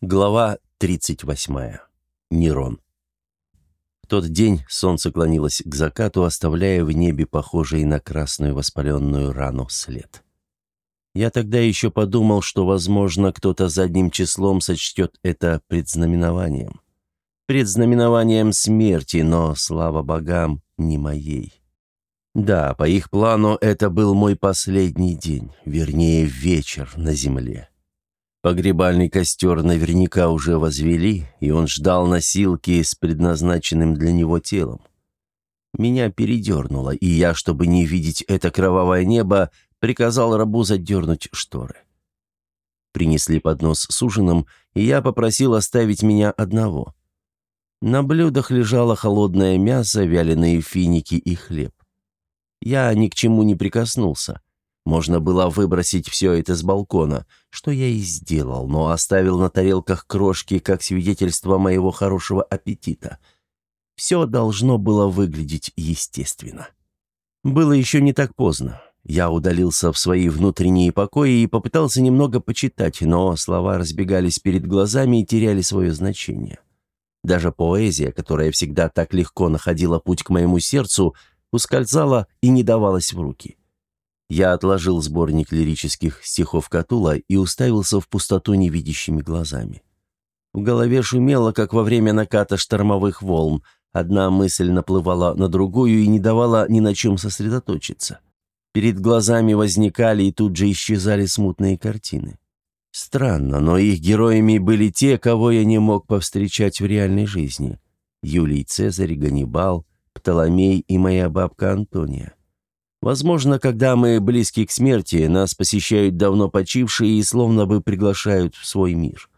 Глава 38. Нерон. В тот день солнце клонилось к закату, оставляя в небе похожий на красную воспаленную рану след. Я тогда еще подумал, что, возможно, кто-то задним числом сочтет это предзнаменованием. Предзнаменованием смерти, но, слава богам, не моей. Да, по их плану это был мой последний день, вернее, вечер на земле. Погребальный костер наверняка уже возвели, и он ждал носилки с предназначенным для него телом. Меня передернуло, и я, чтобы не видеть это кровавое небо, приказал рабу задернуть шторы. Принесли поднос с ужином, и я попросил оставить меня одного. На блюдах лежало холодное мясо, вяленые финики и хлеб. Я ни к чему не прикоснулся. Можно было выбросить все это с балкона, что я и сделал, но оставил на тарелках крошки как свидетельство моего хорошего аппетита. Все должно было выглядеть естественно. Было еще не так поздно. Я удалился в свои внутренние покои и попытался немного почитать, но слова разбегались перед глазами и теряли свое значение. Даже поэзия, которая всегда так легко находила путь к моему сердцу, ускользала и не давалась в руки. Я отложил сборник лирических стихов Катула и уставился в пустоту невидящими глазами. В голове шумело, как во время наката штормовых волн. Одна мысль наплывала на другую и не давала ни на чем сосредоточиться. Перед глазами возникали и тут же исчезали смутные картины. Странно, но их героями были те, кого я не мог повстречать в реальной жизни. Юлий Цезарь, Ганнибал, Птоломей и моя бабка Антония. Возможно, когда мы близки к смерти, нас посещают давно почившие и словно бы приглашают в свой мир.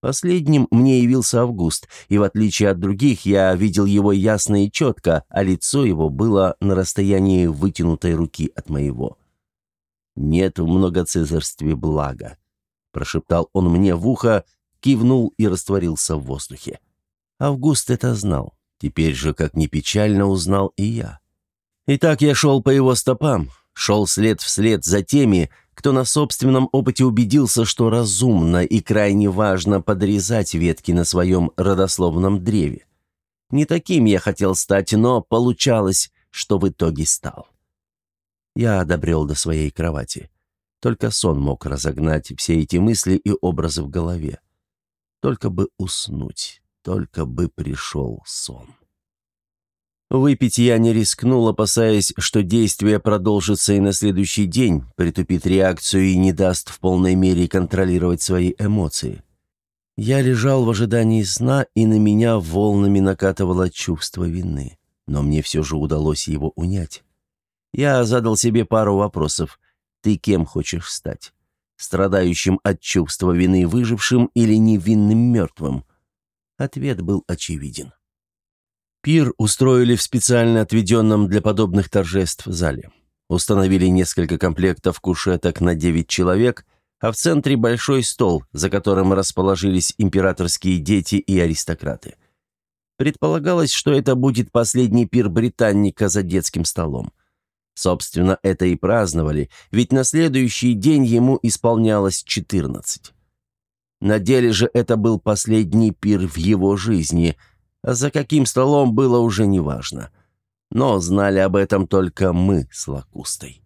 Последним мне явился Август, и в отличие от других, я видел его ясно и четко, а лицо его было на расстоянии вытянутой руки от моего. «Нет в многоцезарстве блага», — прошептал он мне в ухо, кивнул и растворился в воздухе. Август это знал. Теперь же, как ни печально, узнал и я. Итак, я шел по его стопам, шел след вслед за теми, кто на собственном опыте убедился, что разумно и крайне важно подрезать ветки на своем родословном древе. Не таким я хотел стать, но получалось, что в итоге стал. Я одобрел до своей кровати. Только сон мог разогнать все эти мысли и образы в голове. Только бы уснуть, только бы пришел сон. Выпить я не рискнул, опасаясь, что действие продолжится и на следующий день, притупит реакцию и не даст в полной мере контролировать свои эмоции. Я лежал в ожидании сна, и на меня волнами накатывало чувство вины. Но мне все же удалось его унять. Я задал себе пару вопросов. Ты кем хочешь стать? Страдающим от чувства вины выжившим или невинным мертвым? Ответ был очевиден. Пир устроили в специально отведенном для подобных торжеств зале. Установили несколько комплектов кушеток на 9 человек, а в центре большой стол, за которым расположились императорские дети и аристократы. Предполагалось, что это будет последний пир британника за детским столом. Собственно, это и праздновали, ведь на следующий день ему исполнялось 14. На деле же это был последний пир в его жизни – за каким столом было уже неважно. Но знали об этом только мы с Лакустой.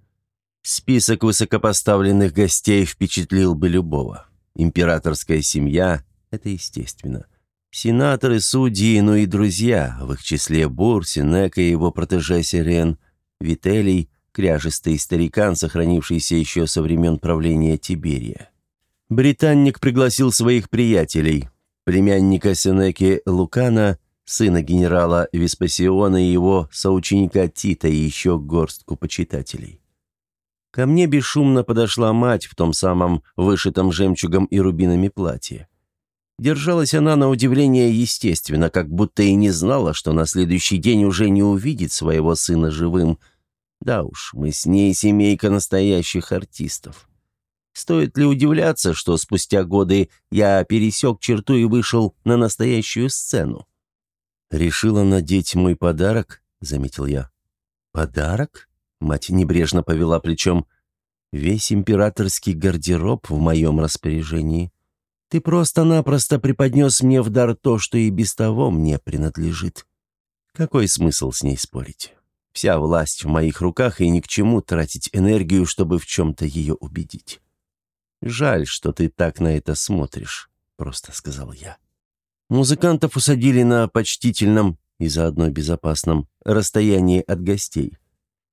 Список высокопоставленных гостей впечатлил бы любого. Императорская семья – это естественно. Сенаторы, судьи, ну и друзья, в их числе Бур, Синека и его протеже Сирен, Вителий, кряжистый старикан, сохранившийся еще со времен правления Тиберия. Британник пригласил своих приятелей, племянника Сенеки Лукана, сына генерала Веспасиона и его соученика Тита и еще горстку почитателей. Ко мне бесшумно подошла мать в том самом вышитом жемчугом и рубинами платье. Держалась она на удивление естественно, как будто и не знала, что на следующий день уже не увидит своего сына живым. Да уж, мы с ней семейка настоящих артистов. Стоит ли удивляться, что спустя годы я пересек черту и вышел на настоящую сцену? «Решила надеть мой подарок?» — заметил я. «Подарок?» — мать небрежно повела плечом. «Весь императорский гардероб в моем распоряжении. Ты просто-напросто преподнес мне в дар то, что и без того мне принадлежит. Какой смысл с ней спорить? Вся власть в моих руках, и ни к чему тратить энергию, чтобы в чем-то ее убедить. «Жаль, что ты так на это смотришь», — просто сказал я. Музыкантов усадили на почтительном и заодно безопасном расстоянии от гостей.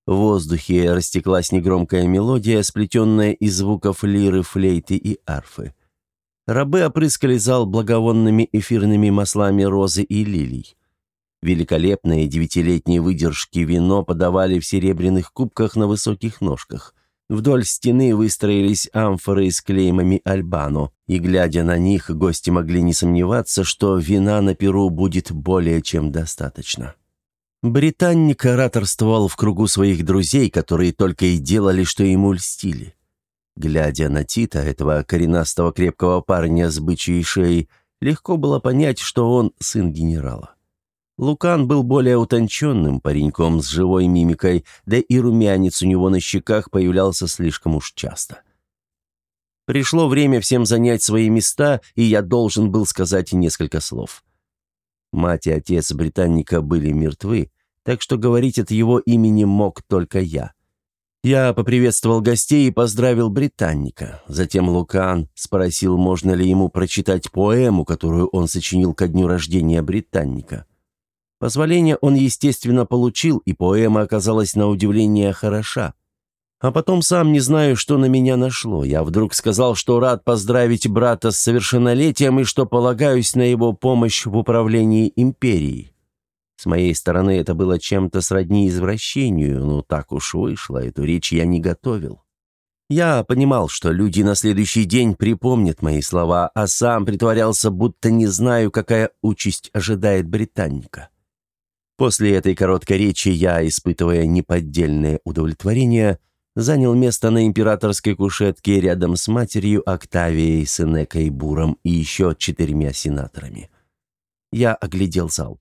В воздухе растеклась негромкая мелодия, сплетенная из звуков лиры, флейты и арфы. Рабы опрыскали зал благовонными эфирными маслами розы и лилий. Великолепные девятилетние выдержки вино подавали в серебряных кубках на высоких ножках. Вдоль стены выстроились амфоры с клеймами Альбано, и, глядя на них, гости могли не сомневаться, что вина на Перу будет более чем достаточно. Британник ораторствовал в кругу своих друзей, которые только и делали, что ему льстили. Глядя на Тита, этого коренастого крепкого парня с бычьей шеей, легко было понять, что он сын генерала. Лукан был более утонченным пареньком с живой мимикой, да и румянец у него на щеках появлялся слишком уж часто. Пришло время всем занять свои места, и я должен был сказать несколько слов. Мать и отец британника были мертвы, так что говорить от его имени мог только я. Я поприветствовал гостей и поздравил британника. Затем Лукан спросил, можно ли ему прочитать поэму, которую он сочинил ко дню рождения британника. Позволение он, естественно, получил, и поэма оказалась на удивление хороша. А потом сам не знаю, что на меня нашло. Я вдруг сказал, что рад поздравить брата с совершеннолетием и что полагаюсь на его помощь в управлении империей. С моей стороны это было чем-то сродни извращению, но так уж вышло, эту речь я не готовил. Я понимал, что люди на следующий день припомнят мои слова, а сам притворялся, будто не знаю, какая участь ожидает британника. После этой короткой речи я, испытывая неподдельное удовлетворение, занял место на императорской кушетке рядом с матерью Октавией, Сенекой, Буром и еще четырьмя сенаторами. Я оглядел зал.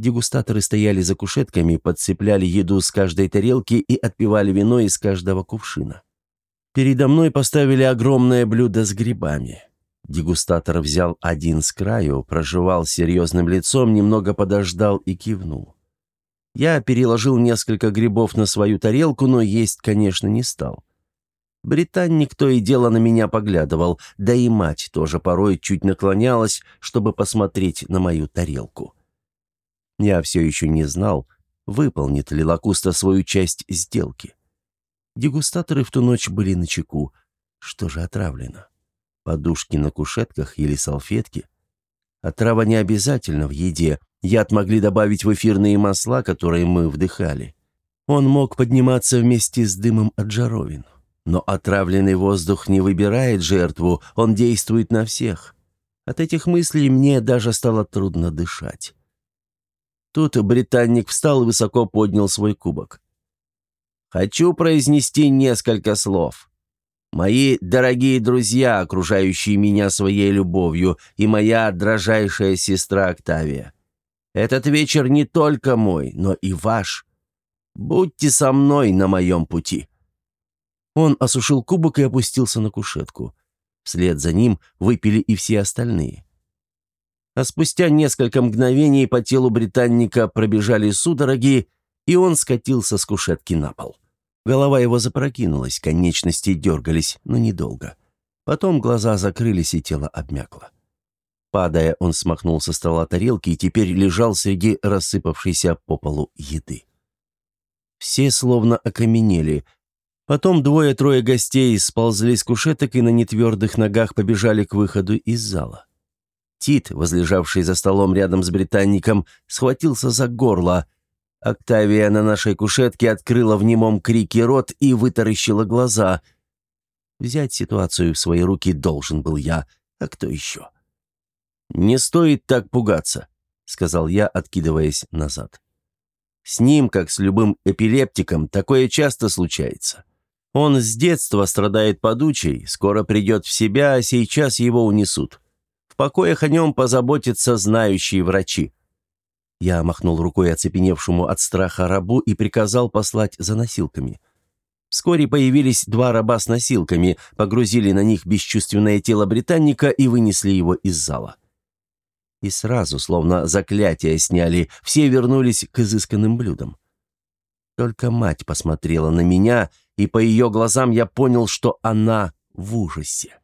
Дегустаторы стояли за кушетками, подцепляли еду с каждой тарелки и отпивали вино из каждого кувшина. Передо мной поставили огромное блюдо с грибами. Дегустатор взял один с краю, прожевал серьезным лицом, немного подождал и кивнул. Я переложил несколько грибов на свою тарелку, но есть, конечно, не стал. Британник то и дело на меня поглядывал, да и мать тоже порой чуть наклонялась, чтобы посмотреть на мою тарелку. Я все еще не знал, выполнит ли Лакуста свою часть сделки. Дегустаторы в ту ночь были на чеку. Что же отравлено? Подушки на кушетках или салфетки? Отрава не обязательно в еде. Яд могли добавить в эфирные масла, которые мы вдыхали. Он мог подниматься вместе с дымом от жаровин. Но отравленный воздух не выбирает жертву, он действует на всех. От этих мыслей мне даже стало трудно дышать. Тут британник встал и высоко поднял свой кубок. «Хочу произнести несколько слов. Мои дорогие друзья, окружающие меня своей любовью, и моя дрожайшая сестра Октавия. Этот вечер не только мой, но и ваш. Будьте со мной на моем пути». Он осушил кубок и опустился на кушетку. Вслед за ним выпили и все остальные. А спустя несколько мгновений по телу британника пробежали судороги, и он скатился с кушетки на пол. Голова его запрокинулась, конечности дергались, но недолго. Потом глаза закрылись, и тело обмякло. Падая, он смахнул со стола тарелки и теперь лежал среди рассыпавшейся по полу еды. Все словно окаменели. Потом двое-трое гостей сползли с кушеток и на нетвердых ногах побежали к выходу из зала. Тит, возлежавший за столом рядом с британником, схватился за горло – Октавия на нашей кушетке открыла в немом крике рот и вытаращила глаза. Взять ситуацию в свои руки должен был я, а кто еще? «Не стоит так пугаться», — сказал я, откидываясь назад. «С ним, как с любым эпилептиком, такое часто случается. Он с детства страдает подучей, скоро придет в себя, а сейчас его унесут. В покоях о нем позаботятся знающие врачи. Я махнул рукой оцепеневшему от страха рабу и приказал послать за носилками. Вскоре появились два раба с носилками, погрузили на них бесчувственное тело британника и вынесли его из зала. И сразу, словно заклятие сняли, все вернулись к изысканным блюдам. Только мать посмотрела на меня, и по ее глазам я понял, что она в ужасе.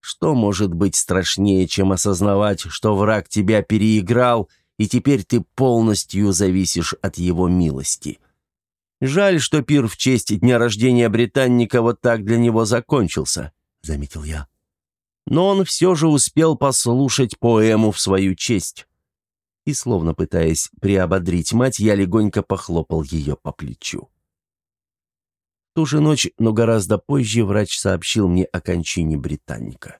Что может быть страшнее, чем осознавать, что враг тебя переиграл, и теперь ты полностью зависишь от его милости? Жаль, что пир в честь дня рождения британника вот так для него закончился, — заметил я. Но он все же успел послушать поэму в свою честь. И, словно пытаясь приободрить мать, я легонько похлопал ее по плечу. Ту же ночь, но гораздо позже, врач сообщил мне о кончине британника.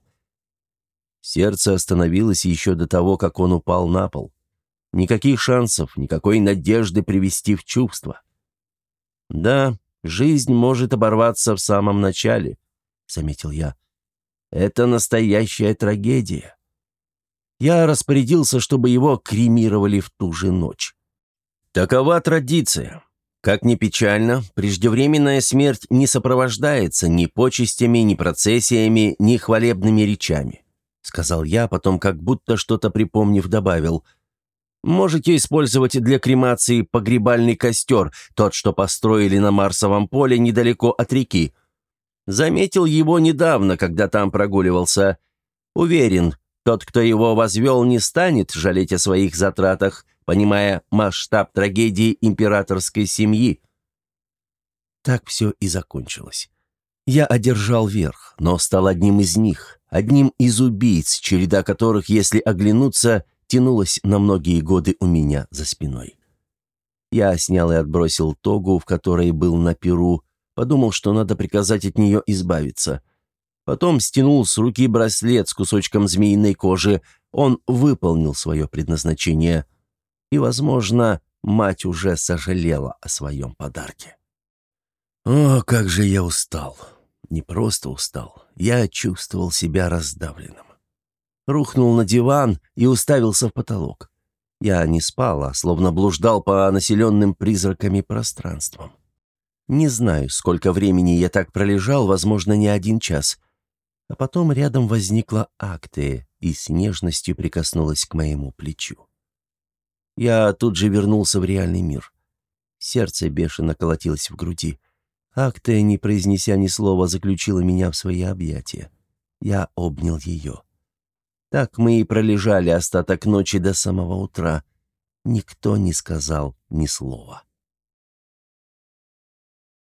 Сердце остановилось еще до того, как он упал на пол. Никаких шансов, никакой надежды привести в чувство. «Да, жизнь может оборваться в самом начале», — заметил я. «Это настоящая трагедия». Я распорядился, чтобы его кремировали в ту же ночь. Такова традиция. Как ни печально, преждевременная смерть не сопровождается ни почестями, ни процессиями, ни хвалебными речами, — сказал я, потом как будто что-то припомнив добавил — Можете использовать для кремации погребальный костер, тот, что построили на Марсовом поле недалеко от реки. Заметил его недавно, когда там прогуливался. Уверен, тот, кто его возвел, не станет жалеть о своих затратах, понимая масштаб трагедии императорской семьи. Так все и закончилось. Я одержал верх, но стал одним из них, одним из убийц, череда которых, если оглянуться, тянулась на многие годы у меня за спиной. Я снял и отбросил тогу, в которой был на перу, подумал, что надо приказать от нее избавиться. Потом стянул с руки браслет с кусочком змеиной кожи. Он выполнил свое предназначение. И, возможно, мать уже сожалела о своем подарке. О, как же я устал. Не просто устал. Я чувствовал себя раздавленным рухнул на диван и уставился в потолок. Я не спал, а словно блуждал по населенным призраками пространствам. Не знаю, сколько времени я так пролежал, возможно, не один час. А потом рядом возникла Актея и с нежностью прикоснулась к моему плечу. Я тут же вернулся в реальный мир. Сердце бешено колотилось в груди. Актея, не произнеся ни слова, заключила меня в свои объятия. Я обнял ее. Так мы и пролежали остаток ночи до самого утра. Никто не сказал ни слова.